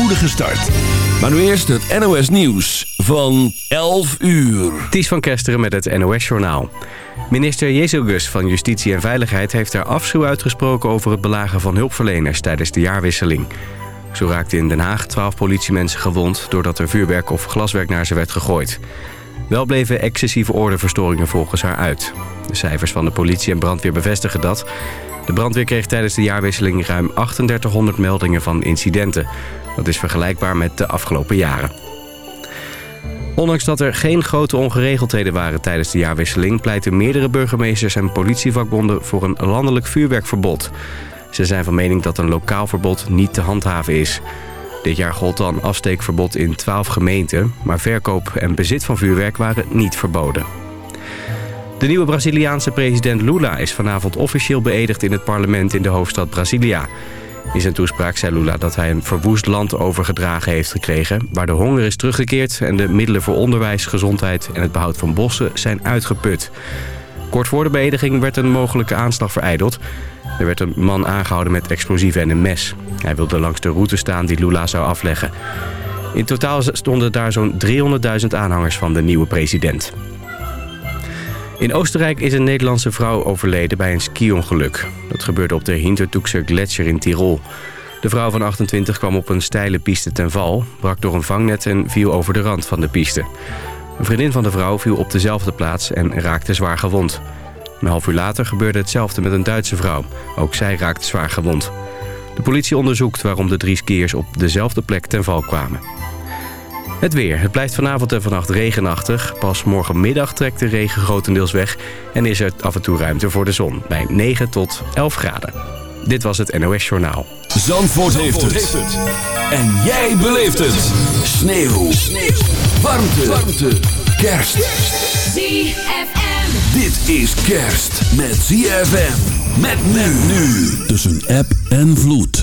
spoedige start. Maar nu eerst het NOS Nieuws van 11 uur. Ties van Kesteren met het NOS Journaal. Minister Jezelgus van Justitie en Veiligheid heeft er afschuw uitgesproken... over het belagen van hulpverleners tijdens de jaarwisseling. Zo raakten in Den Haag 12 politiemensen gewond... doordat er vuurwerk of glaswerk naar ze werd gegooid. Wel bleven excessieve ordeverstoringen volgens haar uit. De cijfers van de politie en brandweer bevestigen dat. De brandweer kreeg tijdens de jaarwisseling ruim 3800 meldingen van incidenten. Dat is vergelijkbaar met de afgelopen jaren. Ondanks dat er geen grote ongeregeldheden waren tijdens de jaarwisseling... pleiten meerdere burgemeesters en politievakbonden voor een landelijk vuurwerkverbod. Ze zijn van mening dat een lokaal verbod niet te handhaven is. Dit jaar gold dan afsteekverbod in 12 gemeenten... maar verkoop en bezit van vuurwerk waren niet verboden. De nieuwe Braziliaanse president Lula is vanavond officieel beëdigd in het parlement in de hoofdstad Brasilia. In zijn toespraak zei Lula dat hij een verwoest land overgedragen heeft gekregen... waar de honger is teruggekeerd en de middelen voor onderwijs, gezondheid en het behoud van bossen zijn uitgeput. Kort voor de beëdiging werd een mogelijke aanslag vereideld. Er werd een man aangehouden met explosieven en een mes. Hij wilde langs de route staan die Lula zou afleggen. In totaal stonden daar zo'n 300.000 aanhangers van de nieuwe president. In Oostenrijk is een Nederlandse vrouw overleden bij een ski-ongeluk. Dat gebeurde op de Hintertoekse Gletscher in Tirol. De vrouw van 28 kwam op een steile piste ten val, brak door een vangnet en viel over de rand van de piste. Een vriendin van de vrouw viel op dezelfde plaats en raakte zwaar gewond. Een half uur later gebeurde hetzelfde met een Duitse vrouw. Ook zij raakte zwaar gewond. De politie onderzoekt waarom de drie skiers op dezelfde plek ten val kwamen. Het weer. Het blijft vanavond en vannacht regenachtig. Pas morgenmiddag trekt de regen grotendeels weg... en is er af en toe ruimte voor de zon bij 9 tot 11 graden. Dit was het NOS Journaal. Zandvoort, heeft, het. En jij beleeft het. Sneeuw. Sneeuw. Warmte. Warmte. Kerst. ZFM. Dit is kerst met ZFM. Met men nu. Tussen app en vloed.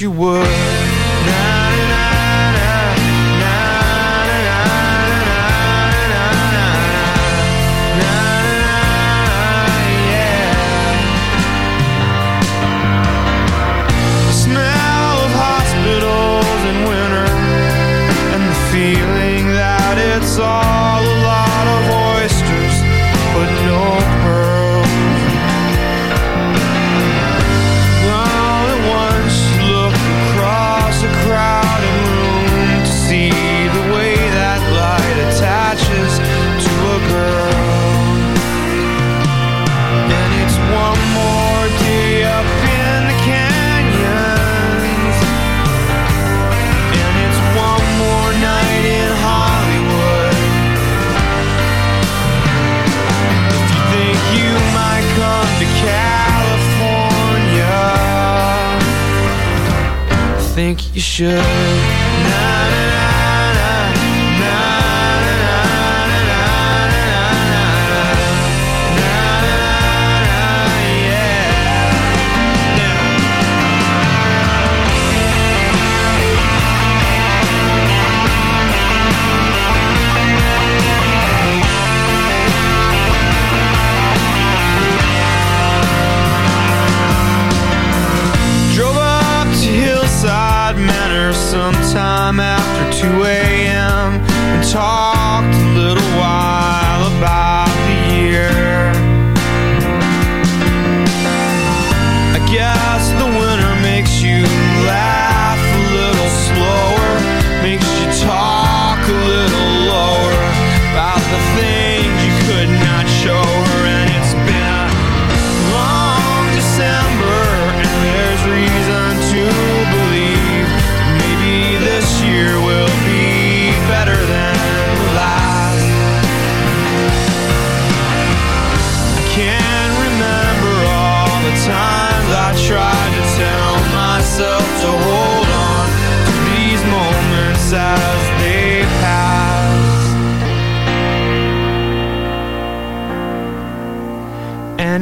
you would.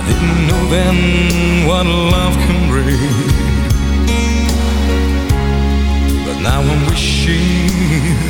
I didn't know then what love can bring. But now I'm wishing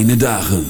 fijne dagen.